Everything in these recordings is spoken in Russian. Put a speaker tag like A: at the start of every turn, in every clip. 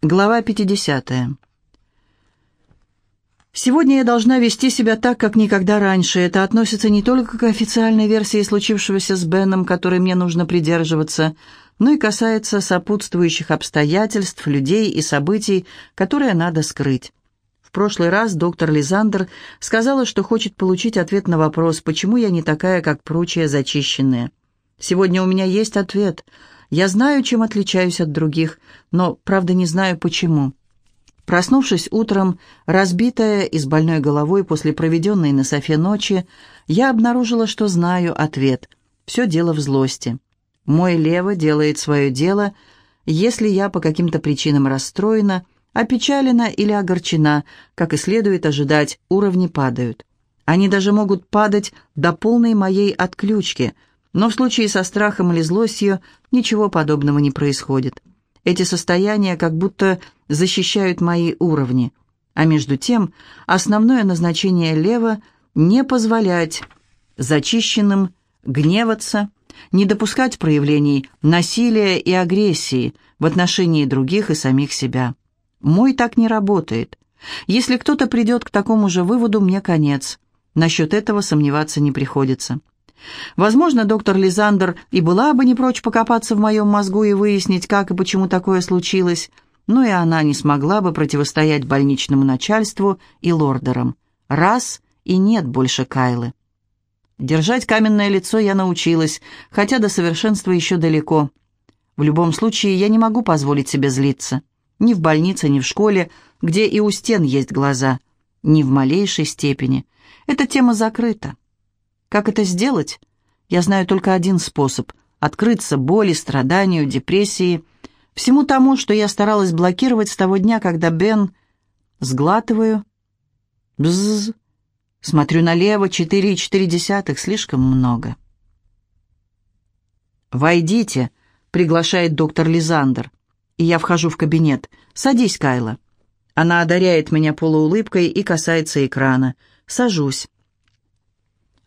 A: Глава 50. Сегодня я должна вести себя так, как никогда раньше. Это относится не только к официальной версии случившегося с Беном, которой мне нужно придерживаться, но и касается сопутствующих обстоятельств, людей и событий, которые надо скрыть. В прошлый раз доктор Лизандер сказала, что хочет получить ответ на вопрос, почему я не такая, как прочие зачищенные. Сегодня у меня есть ответ – я знаю, чем отличаюсь от других, но, правда, не знаю, почему. Проснувшись утром, разбитая и с больной головой после проведенной на софе ночи, я обнаружила, что знаю ответ. Все дело в злости. Мой лево делает свое дело, если я по каким-то причинам расстроена, опечалена или огорчена, как и следует ожидать, уровни падают. Они даже могут падать до полной моей отключки – но в случае со страхом или злостью ничего подобного не происходит. Эти состояния как будто защищают мои уровни. А между тем, основное назначение лева – не позволять зачищенным гневаться, не допускать проявлений насилия и агрессии в отношении других и самих себя. Мой так не работает. Если кто-то придет к такому же выводу, мне конец. Насчет этого сомневаться не приходится. Возможно, доктор Лизандер и была бы не прочь покопаться в моем мозгу и выяснить, как и почему такое случилось, но и она не смогла бы противостоять больничному начальству и лордерам. Раз и нет больше Кайлы. Держать каменное лицо я научилась, хотя до совершенства еще далеко. В любом случае, я не могу позволить себе злиться. Ни в больнице, ни в школе, где и у стен есть глаза. Ни в малейшей степени. Эта тема закрыта. Как это сделать? Я знаю только один способ – открыться боли, страданию, депрессии, всему тому, что я старалась блокировать с того дня, когда Бен... Сглатываю. Бзз. Смотрю налево, четыре и четыре десятых, слишком много. «Войдите», — приглашает доктор Лизандер. И я вхожу в кабинет. «Садись, Кайла». Она одаряет меня полуулыбкой и касается экрана. Сажусь.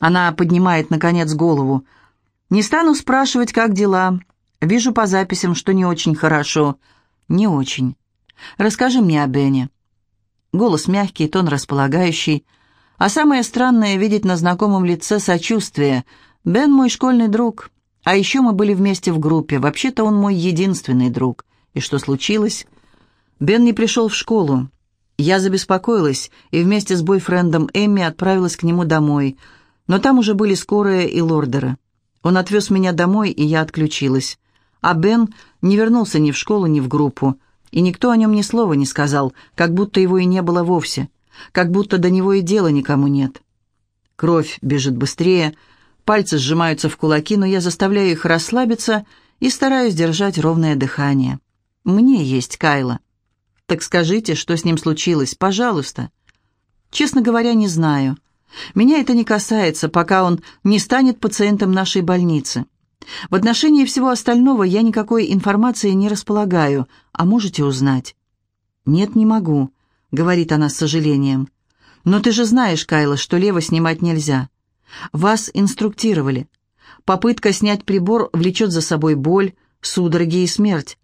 A: Она поднимает, наконец, голову. «Не стану спрашивать, как дела. Вижу по записям, что не очень хорошо». «Не очень. Расскажи мне о Бене». Голос мягкий, тон располагающий. А самое странное — видеть на знакомом лице сочувствие. Бен мой школьный друг. А еще мы были вместе в группе. Вообще-то он мой единственный друг. И что случилось? Бен не пришел в школу. Я забеспокоилась и вместе с бойфрендом Эмми отправилась к нему домой — но там уже были скорые и лордеры. Он отвез меня домой, и я отключилась. А Бен не вернулся ни в школу, ни в группу. И никто о нем ни слова не сказал, как будто его и не было вовсе. Как будто до него и дела никому нет. Кровь бежит быстрее, пальцы сжимаются в кулаки, но я заставляю их расслабиться и стараюсь держать ровное дыхание. Мне есть Кайла. Так скажите, что с ним случилось, пожалуйста. Честно говоря, не знаю. Меня это не касается, пока он не станет пациентом нашей больницы. В отношении всего остального я никакой информации не располагаю, а можете узнать?» «Нет, не могу», — говорит она с сожалением. «Но ты же знаешь, Кайла, что лево снимать нельзя. Вас инструктировали. Попытка снять прибор влечет за собой боль, судороги и смерть.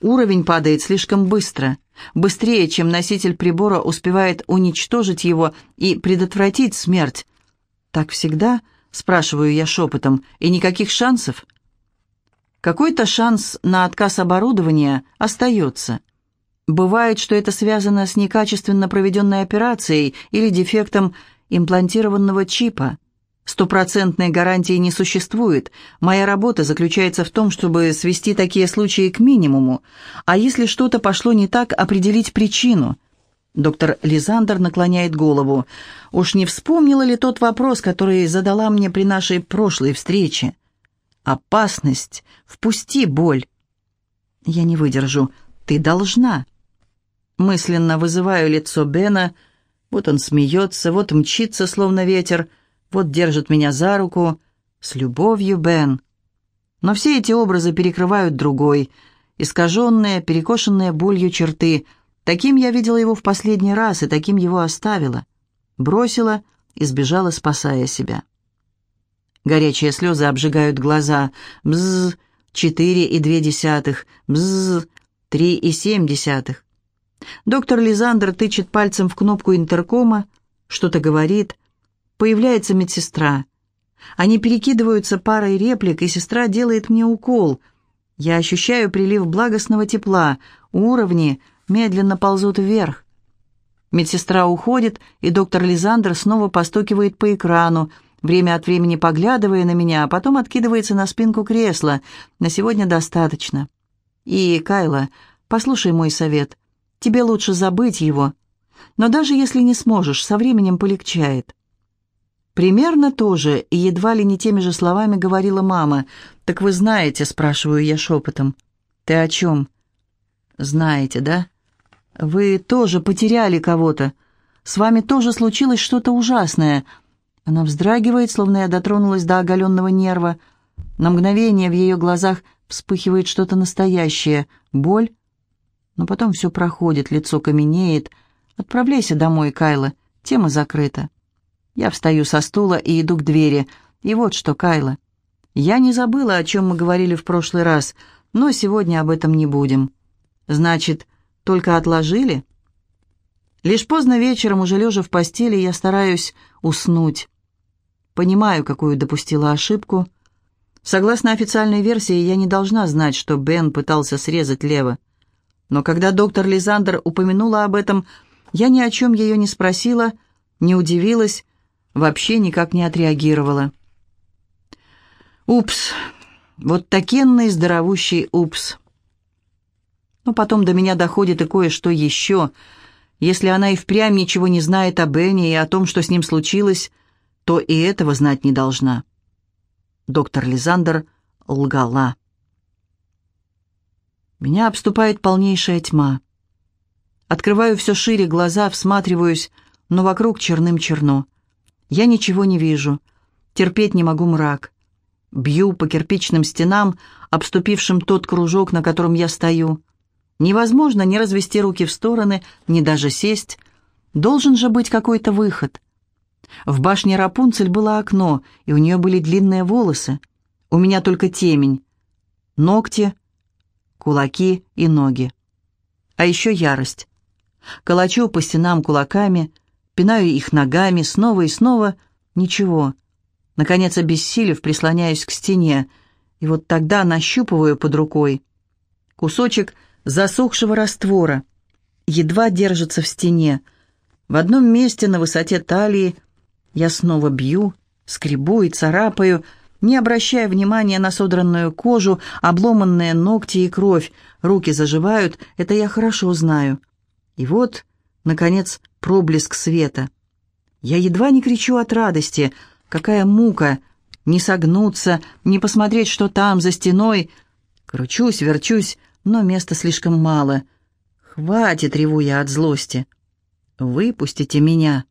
A: Уровень падает слишком быстро, быстрее, чем носитель прибора успевает уничтожить его и предотвратить смерть. «Так всегда?» — спрашиваю я шепотом. «И никаких шансов?» Какой-то шанс на отказ оборудования остается. Бывает, что это связано с некачественно проведенной операцией или дефектом имплантированного чипа. Стопроцентной гарантии не существует. Моя работа заключается в том, чтобы свести такие случаи к минимуму, а если что-то пошло не так, определить причину. Доктор Лизандер наклоняет голову. Уж не вспомнила ли тот вопрос, который задала мне при нашей прошлой встрече? Опасность. Впусти боль. Я не выдержу. Ты должна. Мысленно вызываю лицо Бена. Вот он смеется, вот мчится, словно ветер — вот держит меня за руку. С любовью, Бен. Но все эти образы перекрывают другой. Искаженные, перекошенные болью черты. Таким я видела его в последний раз, и таким его оставила. Бросила и сбежала, спасая себя. Горячие слезы обжигают глаза. Бзз, четыре и две десятых. Бзз, три и семь десятых. Доктор Лизандр тычет пальцем в кнопку интеркома, что-то говорит. Появляется медсестра. Они перекидываются парой реплик, и сестра делает мне укол. Я ощущаю прилив благостного тепла. Уровни медленно ползут вверх. Медсестра уходит, и доктор Лизандр снова постукивает по экрану, время от времени поглядывая на меня, а потом откидывается на спинку кресла. На сегодня достаточно. И, Кайла, послушай мой совет. Тебе лучше забыть его. Но даже если не сможешь, со временем полегчает. Примерно то же и едва ли не теми же словами говорила мама. «Так вы знаете?» — спрашиваю я шепотом. «Ты о чем?» «Знаете, да? Вы тоже потеряли кого-то. С вами тоже случилось что-то ужасное». Она вздрагивает, словно я дотронулась до оголенного нерва. На мгновение в ее глазах вспыхивает что-то настоящее. Боль? Но потом все проходит, лицо каменеет. «Отправляйся домой, Кайла. Тема закрыта». Я встаю со стула и иду к двери. И вот что, Кайла. Я не забыла, о чем мы говорили в прошлый раз, но сегодня об этом не будем. Значит, только отложили? Лишь поздно вечером, уже лежа в постели, я стараюсь уснуть. Понимаю, какую допустила ошибку. Согласно официальной версии, я не должна знать, что Бен пытался срезать Лева. Но когда доктор Лизандер упомянула об этом, я ни о чем ее не спросила, не удивилась, вообще никак не отреагировала. Упс, вот такенный здоровущий упс. Но потом до меня доходит и кое-что еще. Если она и впрямь ничего не знает о Бене и о том, что с ним случилось, то и этого знать не должна. Доктор Лизандер лгала. Меня обступает полнейшая тьма. Открываю все шире глаза, всматриваюсь, но вокруг черным черно. Я ничего не вижу. Терпеть не могу мрак. Бью по кирпичным стенам, обступившим тот кружок, на котором я стою. Невозможно ни развести руки в стороны, ни даже сесть. Должен же быть какой-то выход. В башне Рапунцель было окно, и у нее были длинные волосы. У меня только темень. Ногти, кулаки и ноги. А еще ярость. Калачу по стенам кулаками, пинаю их ногами, снова и снова. Ничего. Наконец, обессилев, прислоняюсь к стене, и вот тогда нащупываю под рукой. Кусочек засохшего раствора. Едва держится в стене. В одном месте на высоте талии я снова бью, скребу и царапаю, не обращая внимания на содранную кожу, обломанные ногти и кровь. Руки заживают, это я хорошо знаю. И вот, наконец, проблеск света. Я едва не кричу от радости. Какая мука! Не согнуться, не посмотреть, что там, за стеной. Кручусь, верчусь, но места слишком мало. Хватит, реву я от злости. Выпустите меня.